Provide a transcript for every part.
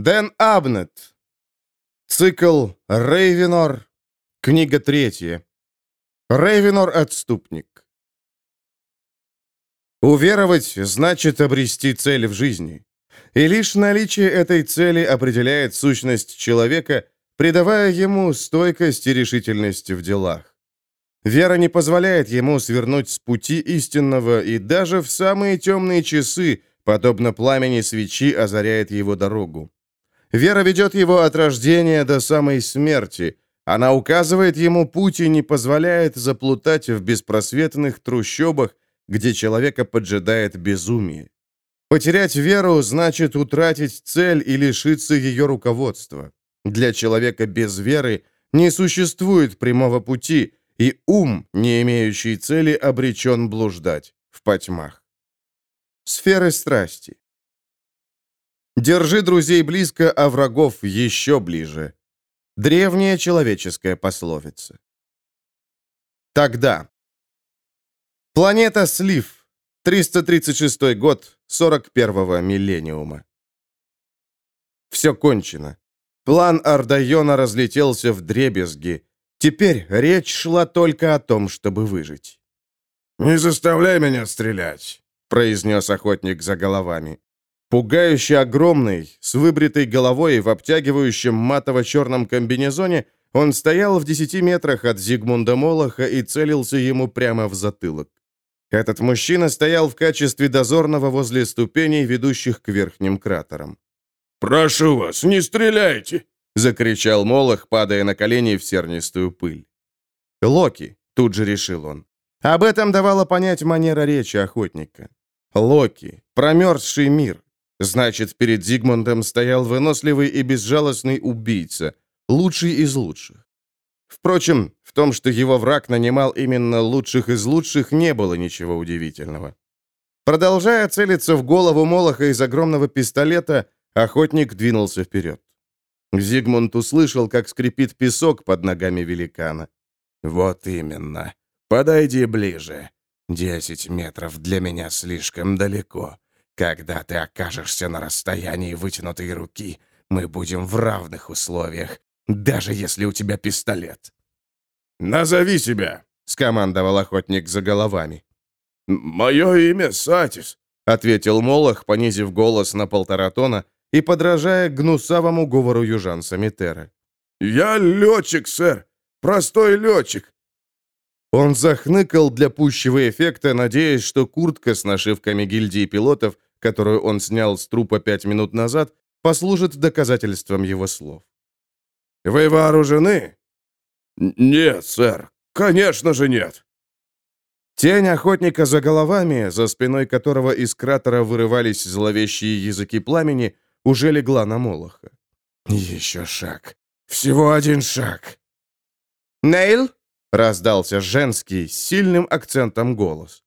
Дэн Абнет. Цикл Рейвенор. Книга третья. Рейвенор — отступник. Уверовать значит обрести цель в жизни. И лишь наличие этой цели определяет сущность человека, придавая ему стойкость и решительность в делах. Вера не позволяет ему свернуть с пути истинного, и даже в самые темные часы, подобно пламени свечи, озаряет его дорогу. Вера ведет его от рождения до самой смерти. Она указывает ему путь и не позволяет заплутать в беспросветных трущобах, где человека поджидает безумие. Потерять веру значит утратить цель и лишиться ее руководства. Для человека без веры не существует прямого пути, и ум, не имеющий цели, обречен блуждать в потьмах. Сферы страсти. Держи друзей близко, а врагов еще ближе. Древняя человеческая пословица. Тогда. Планета Слив. 336 год 41-го миллениума. Все кончено. План Ардайона разлетелся в дребезги. Теперь речь шла только о том, чтобы выжить. «Не заставляй меня стрелять», — произнес охотник за головами. Пугающе огромный, с выбритой головой в обтягивающем матово-черном комбинезоне, он стоял в десяти метрах от Зигмунда Молоха и целился ему прямо в затылок. Этот мужчина стоял в качестве дозорного возле ступеней, ведущих к верхним кратерам. «Прошу вас, не стреляйте!» — закричал Молох, падая на колени в сернистую пыль. «Локи», — тут же решил он. Об этом давала понять манера речи охотника. Локи, промерзший мир. Значит, перед Зигмундом стоял выносливый и безжалостный убийца, лучший из лучших. Впрочем, в том, что его враг нанимал именно лучших из лучших, не было ничего удивительного. Продолжая целиться в голову Молоха из огромного пистолета, охотник двинулся вперед. Зигмунд услышал, как скрипит песок под ногами великана. «Вот именно. Подойди ближе. Десять метров для меня слишком далеко. Когда ты окажешься на расстоянии вытянутой руки, мы будем в равных условиях, даже если у тебя пистолет». «Назови себя», — скомандовал охотник за головами. «Мое имя Сатис», — ответил Молох, понизив голос на полтора тона и подражая гнусавому говору южан Самитера. «Я летчик, сэр, простой летчик». Он захныкал для пущего эффекта, надеясь, что куртка с нашивками гильдии пилотов, которую он снял с трупа пять минут назад, послужит доказательством его слов. «Вы вооружены?» «Нет, сэр, конечно же нет». Тень охотника за головами, за спиной которого из кратера вырывались зловещие языки пламени, уже легла на Молоха. «Еще шаг. Всего один шаг». «Нейл?» — раздался женский, с сильным акцентом голос.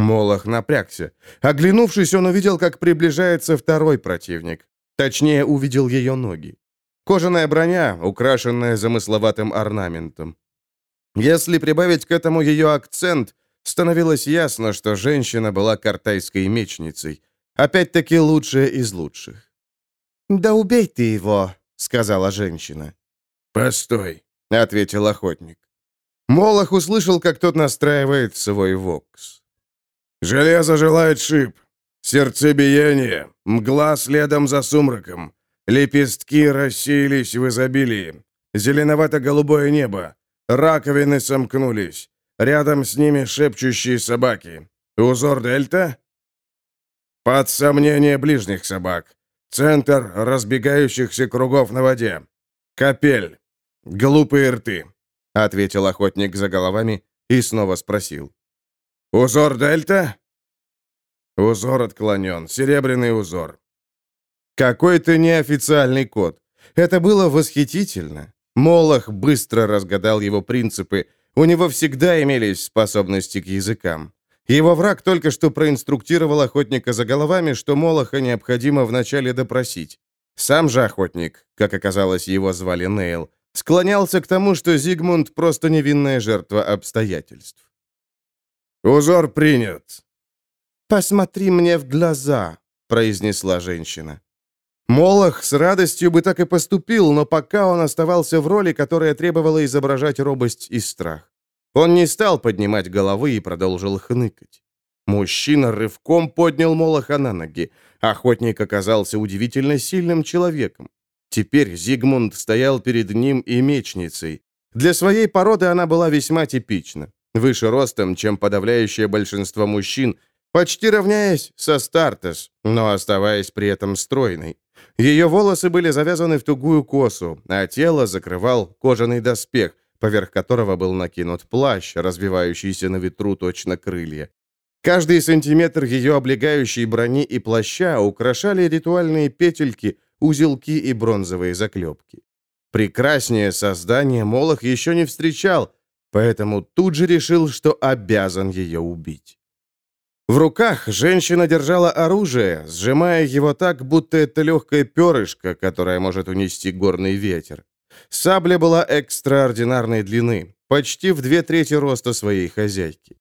Молох напрягся. Оглянувшись, он увидел, как приближается второй противник. Точнее, увидел ее ноги. Кожаная броня, украшенная замысловатым орнаментом. Если прибавить к этому ее акцент, становилось ясно, что женщина была картайской мечницей. Опять-таки лучшая из лучших. «Да убей ты его», — сказала женщина. «Постой», — ответил охотник. Молох услышал, как тот настраивает свой вокс. «Железо желает шип, сердцебиение, мгла следом за сумраком, лепестки рассеялись в изобилии, зеленовато-голубое небо, раковины сомкнулись, рядом с ними шепчущие собаки. Узор дельта? Под сомнение ближних собак. Центр разбегающихся кругов на воде. Капель. Глупые рты», — ответил охотник за головами и снова спросил. «Узор дельта?» Узор отклонен. Серебряный узор. Какой-то неофициальный код. Это было восхитительно. Молох быстро разгадал его принципы. У него всегда имелись способности к языкам. Его враг только что проинструктировал охотника за головами, что Молоха необходимо вначале допросить. Сам же охотник, как оказалось, его звали Нейл, склонялся к тому, что Зигмунд просто невинная жертва обстоятельств. «Узор принят». «Посмотри мне в глаза», — произнесла женщина. Молох с радостью бы так и поступил, но пока он оставался в роли, которая требовала изображать робость и страх. Он не стал поднимать головы и продолжил хныкать. Мужчина рывком поднял Молоха на ноги. Охотник оказался удивительно сильным человеком. Теперь Зигмунд стоял перед ним и мечницей. Для своей породы она была весьма типична. Выше ростом, чем подавляющее большинство мужчин, почти равняясь со Стартес, но оставаясь при этом стройной. Ее волосы были завязаны в тугую косу, а тело закрывал кожаный доспех, поверх которого был накинут плащ, развивающийся на ветру точно крылья. Каждый сантиметр ее облегающей брони и плаща украшали ритуальные петельки, узелки и бронзовые заклепки. Прекраснее создание Молох еще не встречал, поэтому тут же решил, что обязан ее убить. В руках женщина держала оружие, сжимая его так, будто это легкое перышко, которое может унести горный ветер. Сабля была экстраординарной длины, почти в две трети роста своей хозяйки.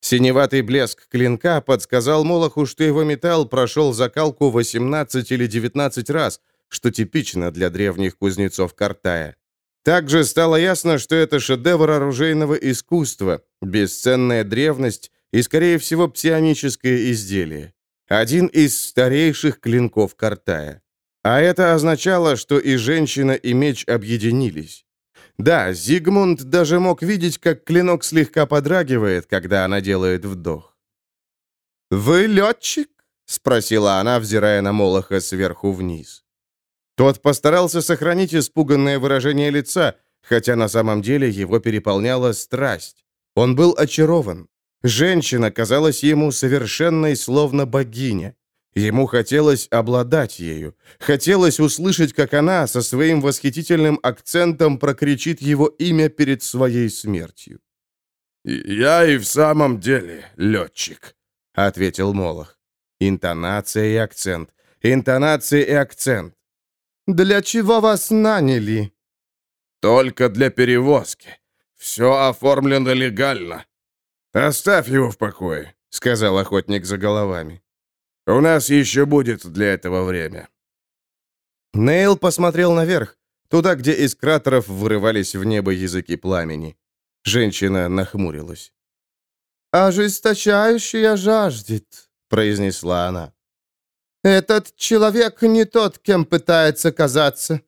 Синеватый блеск клинка подсказал Молоху, что его металл прошел закалку 18 или 19 раз, что типично для древних кузнецов Картая. Также стало ясно, что это шедевр оружейного искусства, бесценная древность и, скорее всего, псионическое изделие. Один из старейших клинков Картая. А это означало, что и женщина, и меч объединились. Да, Зигмунд даже мог видеть, как клинок слегка подрагивает, когда она делает вдох. «Вы летчик?» — спросила она, взирая на Молоха сверху вниз. Тот постарался сохранить испуганное выражение лица, хотя на самом деле его переполняла страсть. Он был очарован. Женщина казалась ему совершенной, словно богиня. Ему хотелось обладать ею. Хотелось услышать, как она со своим восхитительным акцентом прокричит его имя перед своей смертью. «Я и в самом деле летчик», — ответил Молох. Интонация и акцент. Интонация и акцент. «Для чего вас наняли?» «Только для перевозки. Все оформлено легально. «Оставь его в покое», — сказал охотник за головами. «У нас еще будет для этого время». Нейл посмотрел наверх, туда, где из кратеров вырывались в небо языки пламени. Женщина нахмурилась. «Ожесточающая жаждет», — произнесла она. «Этот человек не тот, кем пытается казаться».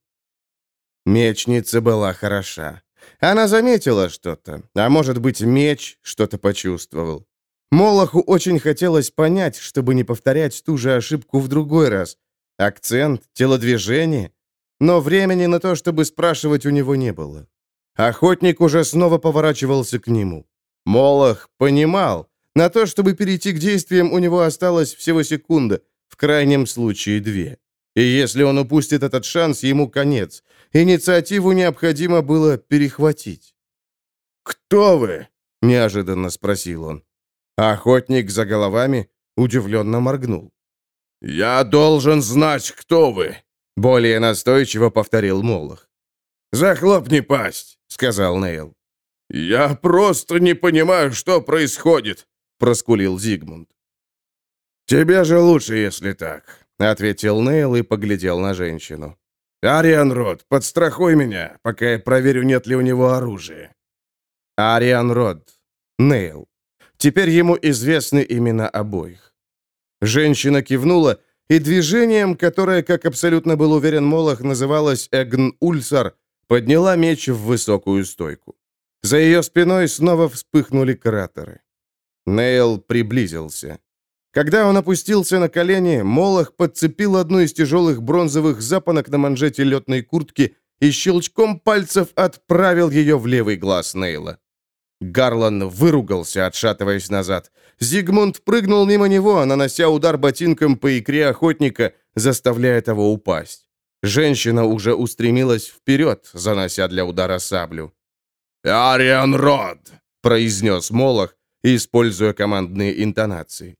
Мечница была хороша. Она заметила что-то, а может быть, меч что-то почувствовал. Молоху очень хотелось понять, чтобы не повторять ту же ошибку в другой раз. Акцент, телодвижение. Но времени на то, чтобы спрашивать, у него не было. Охотник уже снова поворачивался к нему. Молох понимал, на то, чтобы перейти к действиям, у него осталось всего секунда, в крайнем случае две. И если он упустит этот шанс, ему конец. Инициативу необходимо было перехватить. «Кто вы?» — неожиданно спросил он. Охотник за головами удивленно моргнул. «Я должен знать, кто вы!» — более настойчиво повторил Молох. «Захлопни пасть!» — сказал Нейл. «Я просто не понимаю, что происходит!» — проскулил Зигмунд. «Тебе же лучше, если так. — ответил Нейл и поглядел на женщину. «Ариан Род, подстрахуй меня, пока я проверю, нет ли у него оружия». Ариан Род. Нейл. Теперь ему известны имена обоих. Женщина кивнула, и движением, которое, как абсолютно был уверен Молох, называлось Эгн Ульсар, подняла меч в высокую стойку. За ее спиной снова вспыхнули кратеры. Нейл приблизился. Когда он опустился на колени, Молох подцепил одну из тяжелых бронзовых запонок на манжете летной куртки и щелчком пальцев отправил ее в левый глаз Нейла. Гарлан выругался, отшатываясь назад. Зигмунд прыгнул мимо него, нанося удар ботинком по икре охотника, заставляя того упасть. Женщина уже устремилась вперед, занося для удара саблю. «Ариан Род!» — произнес Молох, используя командные интонации.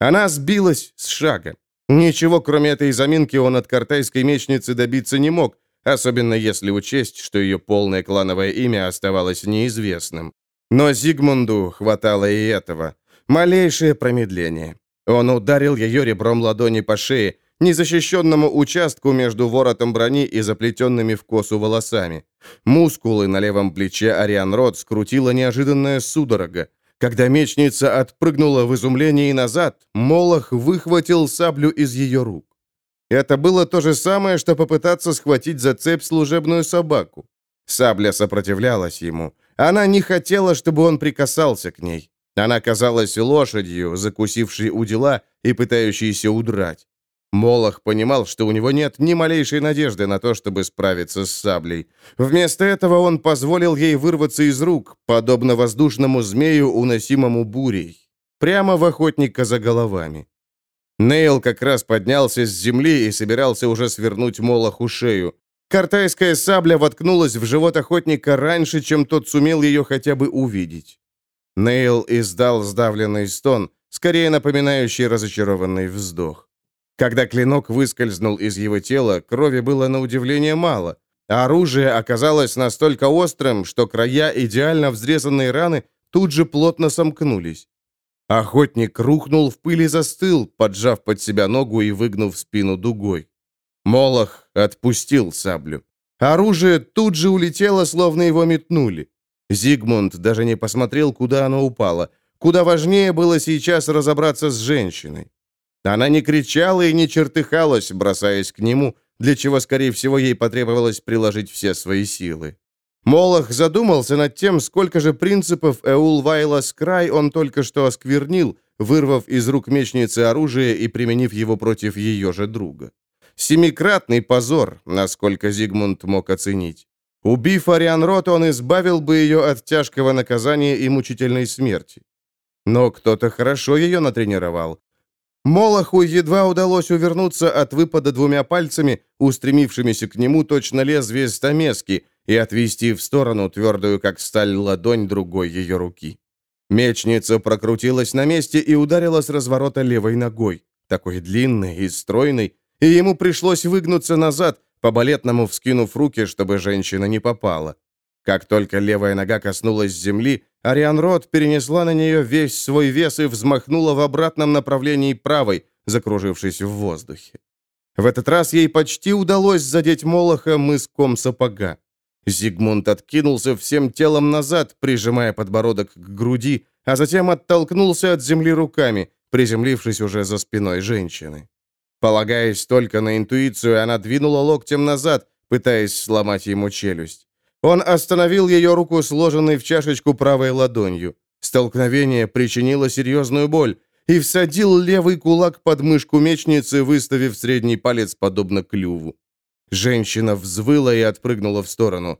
Она сбилась с шага. Ничего, кроме этой заминки, он от картайской мечницы добиться не мог, особенно если учесть, что ее полное клановое имя оставалось неизвестным. Но Зигмунду хватало и этого. Малейшее промедление. Он ударил ее ребром ладони по шее, незащищенному участку между воротом брони и заплетенными в косу волосами. Мускулы на левом плече Ариан Рот скрутила неожиданная судорога. Когда мечница отпрыгнула в изумлении назад, Молох выхватил саблю из ее рук. Это было то же самое, что попытаться схватить за цепь служебную собаку. Сабля сопротивлялась ему. Она не хотела, чтобы он прикасался к ней. Она казалась лошадью, закусившей у дела и пытающейся удрать. Молох понимал, что у него нет ни малейшей надежды на то, чтобы справиться с саблей. Вместо этого он позволил ей вырваться из рук, подобно воздушному змею, уносимому бурей, прямо в охотника за головами. Нейл как раз поднялся с земли и собирался уже свернуть Молоху шею. Картайская сабля воткнулась в живот охотника раньше, чем тот сумел ее хотя бы увидеть. Нейл издал сдавленный стон, скорее напоминающий разочарованный вздох. Когда клинок выскользнул из его тела, крови было на удивление мало. Оружие оказалось настолько острым, что края идеально взрезанной раны тут же плотно сомкнулись. Охотник рухнул в пыль и застыл, поджав под себя ногу и выгнув спину дугой. Молох отпустил саблю. Оружие тут же улетело, словно его метнули. Зигмунд даже не посмотрел, куда оно упало. Куда важнее было сейчас разобраться с женщиной. Она не кричала и не чертыхалась, бросаясь к нему, для чего, скорее всего, ей потребовалось приложить все свои силы. Молох задумался над тем, сколько же принципов Эул Вайла Скрай он только что осквернил, вырвав из рук мечницы оружие и применив его против ее же друга. Семикратный позор, насколько Зигмунд мог оценить. Убив Ариан Рот, он избавил бы ее от тяжкого наказания и мучительной смерти. Но кто-то хорошо ее натренировал, Молоху едва удалось увернуться от выпада двумя пальцами, устремившимися к нему точно лезвие стамески, и отвести в сторону твердую, как сталь, ладонь другой ее руки. Мечница прокрутилась на месте и ударила с разворота левой ногой, такой длинной и стройной, и ему пришлось выгнуться назад, по-балетному вскинув руки, чтобы женщина не попала. Как только левая нога коснулась земли, Ариан Рот перенесла на нее весь свой вес и взмахнула в обратном направлении правой, закружившись в воздухе. В этот раз ей почти удалось задеть Молоха мыском сапога. Зигмунд откинулся всем телом назад, прижимая подбородок к груди, а затем оттолкнулся от земли руками, приземлившись уже за спиной женщины. Полагаясь только на интуицию, она двинула локтем назад, пытаясь сломать ему челюсть. Он остановил ее руку, сложенной в чашечку правой ладонью. Столкновение причинило серьезную боль и всадил левый кулак под мышку мечницы, выставив средний палец подобно клюву. Женщина взвыла и отпрыгнула в сторону.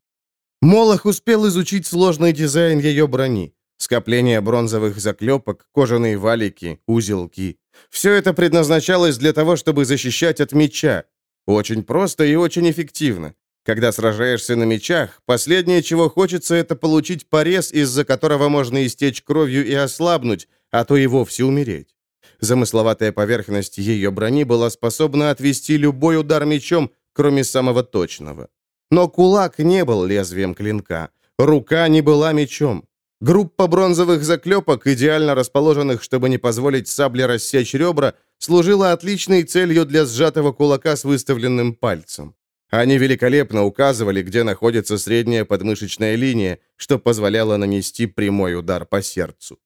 Молох успел изучить сложный дизайн ее брони. Скопление бронзовых заклепок, кожаные валики, узелки. Все это предназначалось для того, чтобы защищать от меча. Очень просто и очень эффективно. Когда сражаешься на мечах, последнее, чего хочется, это получить порез, из-за которого можно истечь кровью и ослабнуть, а то и вовсе умереть. Замысловатая поверхность ее брони была способна отвести любой удар мечом, кроме самого точного. Но кулак не был лезвием клинка, рука не была мечом. Группа бронзовых заклепок, идеально расположенных, чтобы не позволить сабле рассечь ребра, служила отличной целью для сжатого кулака с выставленным пальцем. Они великолепно указывали, где находится средняя подмышечная линия, что позволяло нанести прямой удар по сердцу.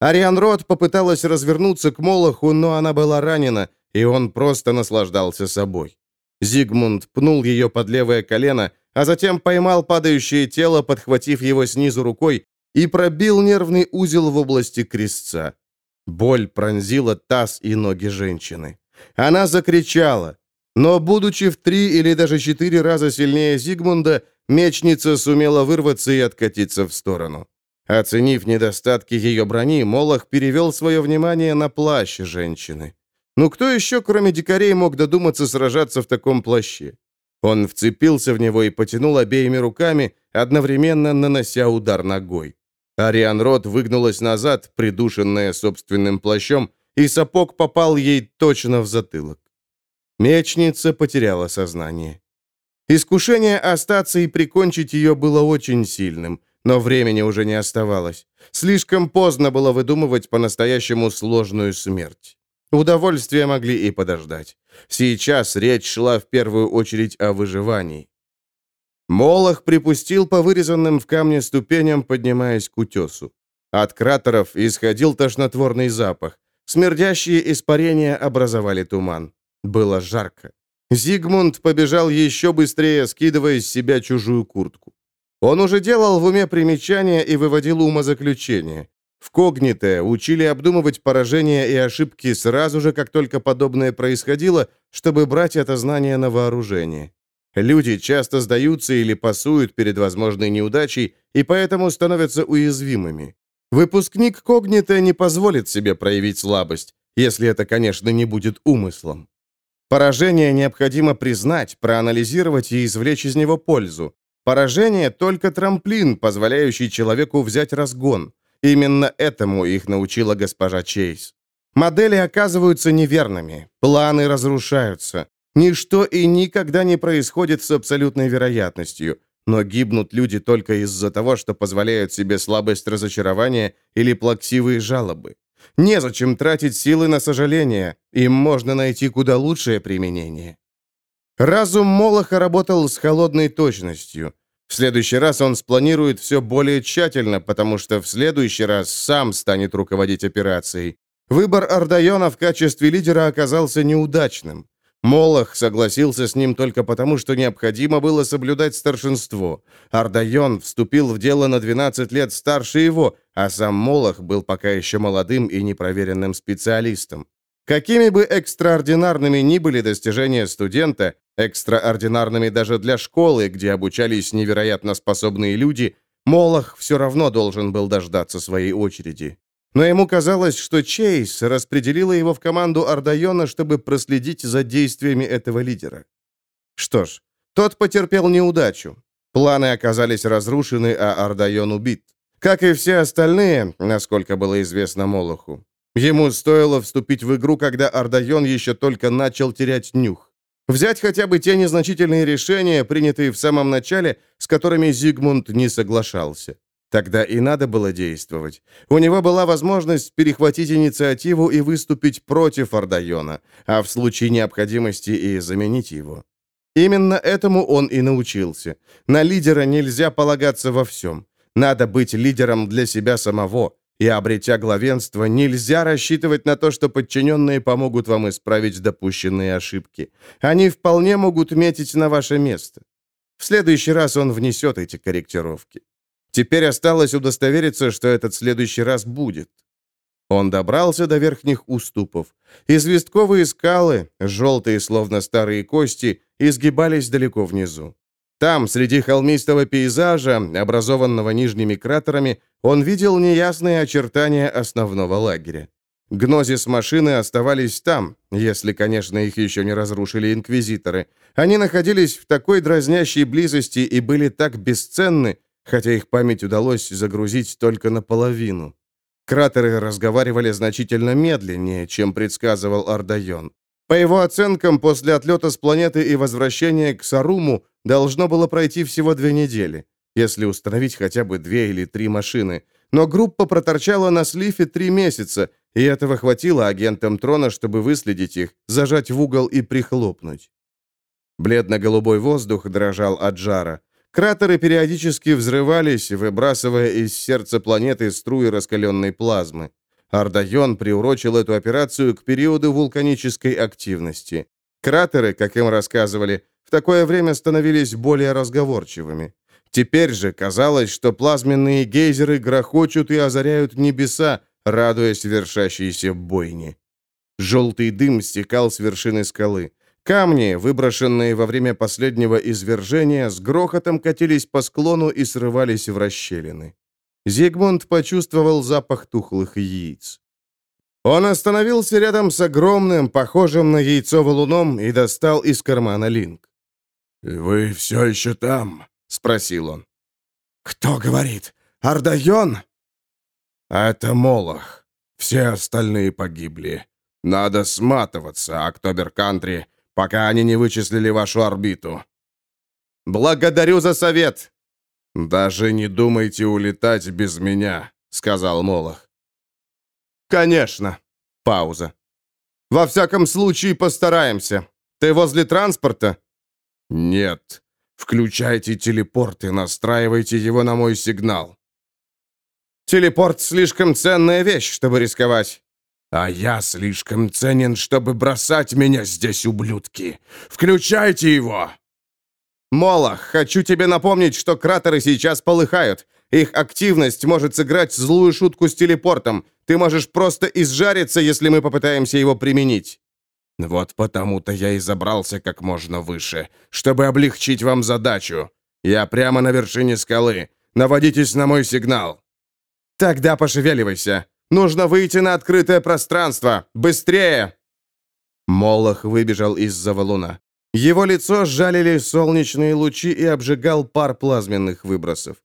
Ариан Рот попыталась развернуться к Молоху, но она была ранена, и он просто наслаждался собой. Зигмунд пнул ее под левое колено, а затем поймал падающее тело, подхватив его снизу рукой, и пробил нервный узел в области крестца. Боль пронзила таз и ноги женщины. Она закричала, но, будучи в три или даже четыре раза сильнее Зигмунда, мечница сумела вырваться и откатиться в сторону. Оценив недостатки ее брони, Молох перевел свое внимание на плащ женщины. Ну кто еще, кроме дикарей, мог додуматься сражаться в таком плаще? Он вцепился в него и потянул обеими руками, одновременно нанося удар ногой. Ариан Рот выгнулась назад, придушенная собственным плащом, и сапог попал ей точно в затылок. Мечница потеряла сознание. Искушение остаться и прикончить ее было очень сильным, но времени уже не оставалось. Слишком поздно было выдумывать по-настоящему сложную смерть. Удовольствия могли и подождать. Сейчас речь шла в первую очередь о выживании. Молох припустил по вырезанным в камне ступеням, поднимаясь к утесу. От кратеров исходил тошнотворный запах. Смердящие испарения образовали туман. Было жарко. Зигмунд побежал еще быстрее, скидывая с себя чужую куртку. Он уже делал в уме примечания и выводил умозаключения. В Когните учили обдумывать поражения и ошибки сразу же, как только подобное происходило, чтобы брать это знание на вооружение. Люди часто сдаются или пасуют перед возможной неудачей и поэтому становятся уязвимыми. Выпускник Когнита не позволит себе проявить слабость, если это, конечно, не будет умыслом. Поражение необходимо признать, проанализировать и извлечь из него пользу. Поражение — только трамплин, позволяющий человеку взять разгон. Именно этому их научила госпожа Чейз. Модели оказываются неверными, планы разрушаются. Ничто и никогда не происходит с абсолютной вероятностью, но гибнут люди только из-за того, что позволяют себе слабость разочарования или плаксивые жалобы. Незачем тратить силы на сожаление, им можно найти куда лучшее применение. Разум Молоха работал с холодной точностью. В следующий раз он спланирует все более тщательно, потому что в следующий раз сам станет руководить операцией. Выбор Ардайона в качестве лидера оказался неудачным. Молох согласился с ним только потому, что необходимо было соблюдать старшинство. Ардайон вступил в дело на 12 лет старше его, а сам Молох был пока еще молодым и непроверенным специалистом. Какими бы экстраординарными ни были достижения студента, экстраординарными даже для школы, где обучались невероятно способные люди, Молох все равно должен был дождаться своей очереди. Но ему казалось, что Чейз распределила его в команду Ардайона, чтобы проследить за действиями этого лидера. Что ж, тот потерпел неудачу. Планы оказались разрушены, а Ардайон убит. Как и все остальные, насколько было известно Молоху. Ему стоило вступить в игру, когда Ардайон еще только начал терять нюх. Взять хотя бы те незначительные решения, принятые в самом начале, с которыми Зигмунд не соглашался. Тогда и надо было действовать. У него была возможность перехватить инициативу и выступить против Ардайона, а в случае необходимости и заменить его. Именно этому он и научился. На лидера нельзя полагаться во всем. Надо быть лидером для себя самого, и, обретя главенство, нельзя рассчитывать на то, что подчиненные помогут вам исправить допущенные ошибки. Они вполне могут метить на ваше место. В следующий раз он внесет эти корректировки. Теперь осталось удостовериться, что этот следующий раз будет. Он добрался до верхних уступов. Известковые скалы, желтые, словно старые кости, изгибались далеко внизу. Там, среди холмистого пейзажа, образованного нижними кратерами, он видел неясные очертания основного лагеря. Гнозис машины оставались там, если, конечно, их еще не разрушили инквизиторы. Они находились в такой дразнящей близости и были так бесценны, хотя их память удалось загрузить только наполовину. Кратеры разговаривали значительно медленнее, чем предсказывал Ардайон. По его оценкам, после отлета с планеты и возвращения к Саруму должно было пройти всего две недели, если установить хотя бы две или три машины. Но группа проторчала на слифе три месяца, и этого хватило агентам Трона, чтобы выследить их, зажать в угол и прихлопнуть. Бледно-голубой воздух дрожал от жара. Кратеры периодически взрывались, выбрасывая из сердца планеты струи раскаленной плазмы. Ардайон приурочил эту операцию к периоду вулканической активности. Кратеры, как им рассказывали, в такое время становились более разговорчивыми. Теперь же казалось, что плазменные гейзеры грохочут и озаряют небеса, радуясь вершащейся бойне. Желтый дым стекал с вершины скалы. Камни, выброшенные во время последнего извержения, с грохотом катились по склону и срывались в расщелины. Зигмунд почувствовал запах тухлых яиц. Он остановился рядом с огромным, похожим на яйцо валуном, и достал из кармана линк. «Вы все еще там?» — спросил он. «Кто говорит? Ардайон?» «Это Молох. Все остальные погибли. Надо сматываться, Октобер-Кантри, пока они не вычислили вашу орбиту». «Благодарю за совет!» «Даже не думайте улетать без меня», — сказал Молох. «Конечно». Пауза. Во всяком случае, постараемся. Ты возле транспорта?» «Нет. Включайте телепорт и настраивайте его на мой сигнал». «Телепорт слишком ценная вещь, чтобы рисковать». «А я слишком ценен, чтобы бросать меня здесь, ублюдки! Включайте его!» «Молох, хочу тебе напомнить, что кратеры сейчас полыхают. Их активность может сыграть злую шутку с телепортом. Ты можешь просто изжариться, если мы попытаемся его применить». «Вот потому-то я и забрался как можно выше, чтобы облегчить вам задачу. Я прямо на вершине скалы. Наводитесь на мой сигнал». «Тогда пошевеливайся. Нужно выйти на открытое пространство! Быстрее!» Молох выбежал из-за валуна. Его лицо сжалили солнечные лучи и обжигал пар плазменных выбросов.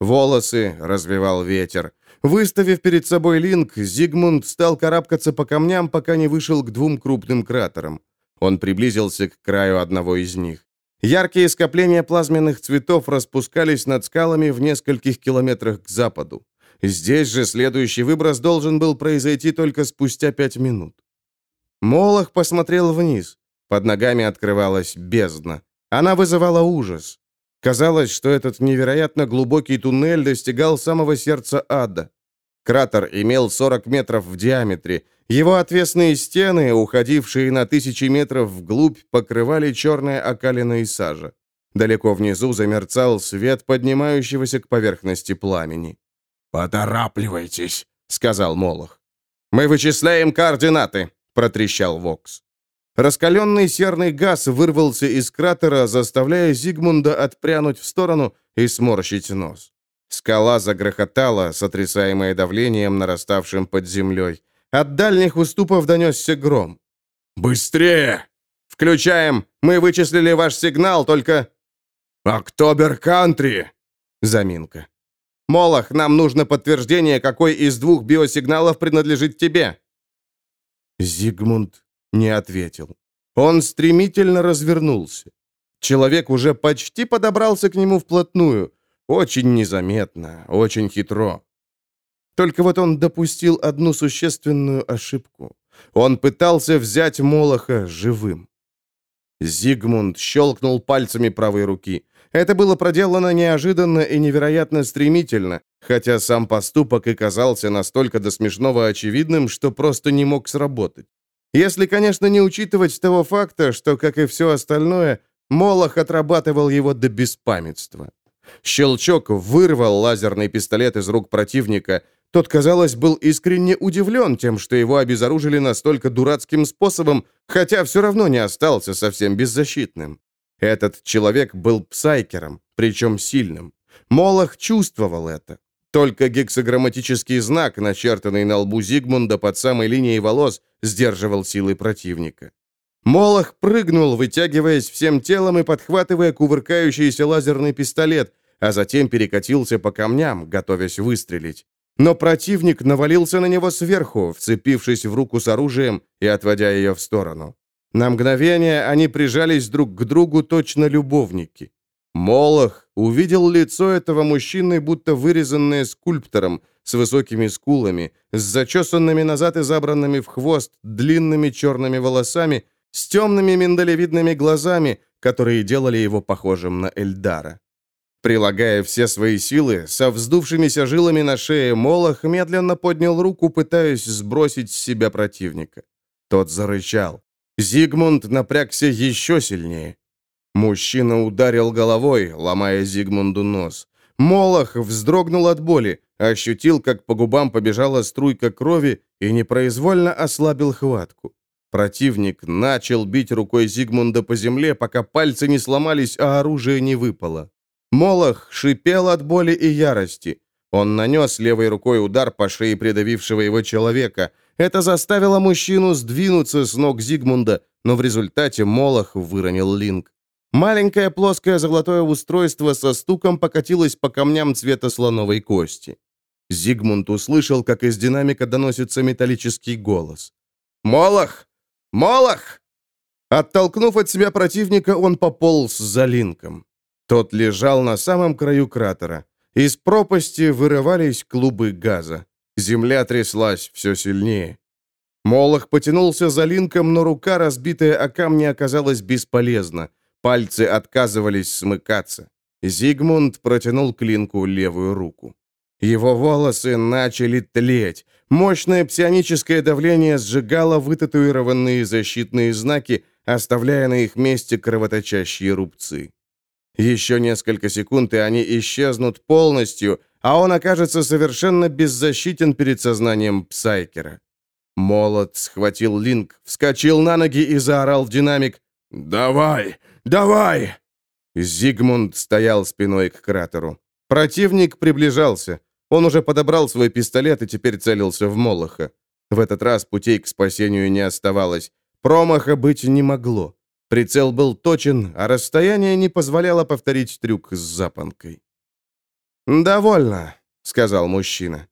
Волосы развивал ветер. Выставив перед собой линк, Зигмунд стал карабкаться по камням, пока не вышел к двум крупным кратерам. Он приблизился к краю одного из них. Яркие скопления плазменных цветов распускались над скалами в нескольких километрах к западу. Здесь же следующий выброс должен был произойти только спустя пять минут. Молох посмотрел вниз. Под ногами открывалась бездна. Она вызывала ужас. Казалось, что этот невероятно глубокий туннель достигал самого сердца ада. Кратер имел 40 метров в диаметре. Его отвесные стены, уходившие на тысячи метров вглубь, покрывали черная окалина и сажа. Далеко внизу замерцал свет поднимающегося к поверхности пламени. «Поторапливайтесь», — сказал Молох. «Мы вычисляем координаты», — протрещал Вокс. Раскаленный серный газ вырвался из кратера, заставляя Зигмунда отпрянуть в сторону и сморщить нос. Скала загрохотала, сотрясаемая давлением, нараставшим под землей. От дальних уступов донесся гром. «Быстрее!» «Включаем! Мы вычислили ваш сигнал, только...» «Октобер Кантри!» Заминка. «Молох, нам нужно подтверждение, какой из двух биосигналов принадлежит тебе». Зигмунд не ответил. Он стремительно развернулся. Человек уже почти подобрался к нему вплотную. Очень незаметно, очень хитро. Только вот он допустил одну существенную ошибку. Он пытался взять Молоха живым. Зигмунд щелкнул пальцами правой руки. Это было проделано неожиданно и невероятно стремительно, хотя сам поступок и казался настолько до смешного очевидным, что просто не мог сработать. Если, конечно, не учитывать того факта, что, как и все остальное, Молох отрабатывал его до беспамятства. Щелчок вырвал лазерный пистолет из рук противника. Тот, казалось, был искренне удивлен тем, что его обезоружили настолько дурацким способом, хотя все равно не остался совсем беззащитным. Этот человек был псайкером, причем сильным. Молох чувствовал это. Только гексограмматический знак, начертанный на лбу Зигмунда под самой линией волос, сдерживал силы противника. Молох прыгнул, вытягиваясь всем телом и подхватывая кувыркающийся лазерный пистолет, а затем перекатился по камням, готовясь выстрелить. Но противник навалился на него сверху, вцепившись в руку с оружием и отводя ее в сторону. На мгновение они прижались друг к другу точно любовники. Молох увидел лицо этого мужчины, будто вырезанное скульптором, с высокими скулами, с зачесанными назад и забранными в хвост длинными черными волосами, с темными миндалевидными глазами, которые делали его похожим на Эльдара. Прилагая все свои силы, со вздувшимися жилами на шее Молох медленно поднял руку, пытаясь сбросить с себя противника. Тот зарычал. Зигмунд напрягся еще сильнее. Мужчина ударил головой, ломая Зигмунду нос. Молох вздрогнул от боли, ощутил, как по губам побежала струйка крови и непроизвольно ослабил хватку. Противник начал бить рукой Зигмунда по земле, пока пальцы не сломались, а оружие не выпало. Молох шипел от боли и ярости. Он нанес левой рукой удар по шее придавившего его человека. Это заставило мужчину сдвинуться с ног Зигмунда, но в результате Молох выронил линк. Маленькое плоское золотое устройство со стуком покатилось по камням цвета слоновой кости. Зигмунд услышал, как из динамика доносится металлический голос. «Молох! Молох!» Оттолкнув от себя противника, он пополз за линком. Тот лежал на самом краю кратера. Из пропасти вырывались клубы газа. Земля тряслась все сильнее. Молох потянулся за линком, но рука, разбитая о камни, оказалась бесполезна. Пальцы отказывались смыкаться. Зигмунд протянул к линку левую руку. Его волосы начали тлеть. Мощное псионическое давление сжигало вытатуированные защитные знаки, оставляя на их месте кровоточащие рубцы. Еще несколько секунд, и они исчезнут полностью, а он окажется совершенно беззащитен перед сознанием Псайкера. Молот схватил Линк, вскочил на ноги и заорал в динамик «Давай! Давай!» Зигмунд стоял спиной к кратеру. Противник приближался. Он уже подобрал свой пистолет и теперь целился в Молоха. В этот раз путей к спасению не оставалось. Промаха быть не могло. Прицел был точен, а расстояние не позволяло повторить трюк с запонкой. «Довольно», — сказал мужчина.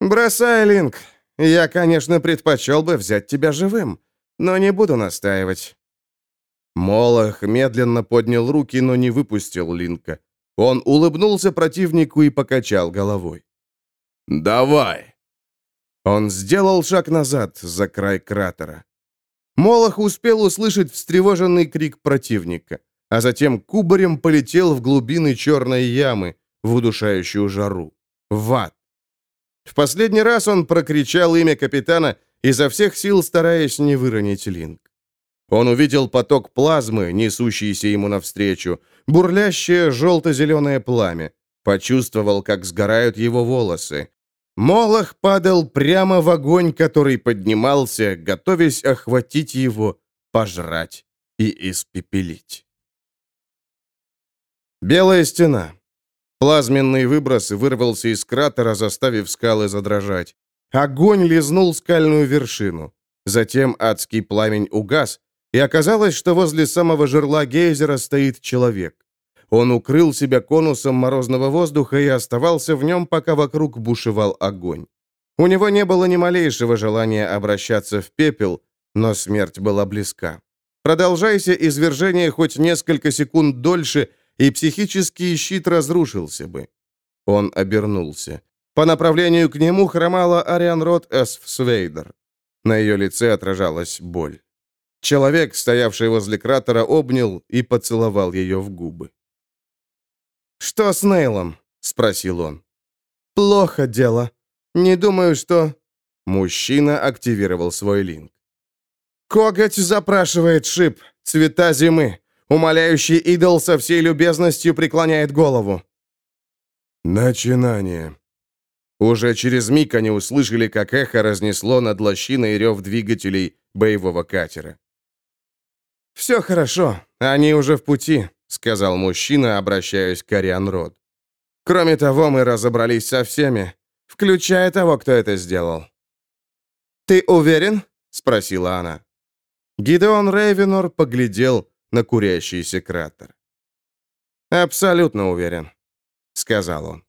«Бросай, Линк. Я, конечно, предпочел бы взять тебя живым, но не буду настаивать». Молох медленно поднял руки, но не выпустил Линка. Он улыбнулся противнику и покачал головой. «Давай!» Он сделал шаг назад, за край кратера. Молох успел услышать встревоженный крик противника, а затем кубарем полетел в глубины черной ямы, в удушающую жару. В ад. В последний раз он прокричал имя капитана, изо всех сил стараясь не выронить линк. Он увидел поток плазмы, несущийся ему навстречу, бурлящее желто-зеленое пламя. Почувствовал, как сгорают его волосы. Молох падал прямо в огонь, который поднимался, готовясь охватить его, пожрать и испепелить. Белая стена. Плазменный выброс вырвался из кратера, заставив скалы задрожать. Огонь лизнул скальную вершину. Затем адский пламень угас, и оказалось, что возле самого жерла гейзера стоит человек. Он укрыл себя конусом морозного воздуха и оставался в нем, пока вокруг бушевал огонь. У него не было ни малейшего желания обращаться в пепел, но смерть была близка. Продолжайся извержение хоть несколько секунд дольше, и психический щит разрушился бы. Он обернулся. По направлению к нему хромала Ариан Рот Эсф Свейдер. На ее лице отражалась боль. Человек, стоявший возле кратера, обнял и поцеловал ее в губы. «Что с Нейлом?» — спросил он. «Плохо дело. Не думаю, что...» Мужчина активировал свой линк. «Коготь запрашивает шип, цвета зимы. Умоляющий идол со всей любезностью преклоняет голову». «Начинание». Уже через миг они услышали, как эхо разнесло над лощиной рев двигателей боевого катера. «Все хорошо, они уже в пути», — сказал мужчина, обращаясь к Ариан Род. «Кроме того, мы разобрались со всеми, включая того, кто это сделал». «Ты уверен?» — спросила она. Гидеон Рейвенор поглядел на курящийся кратер. «Абсолютно уверен», — сказал он.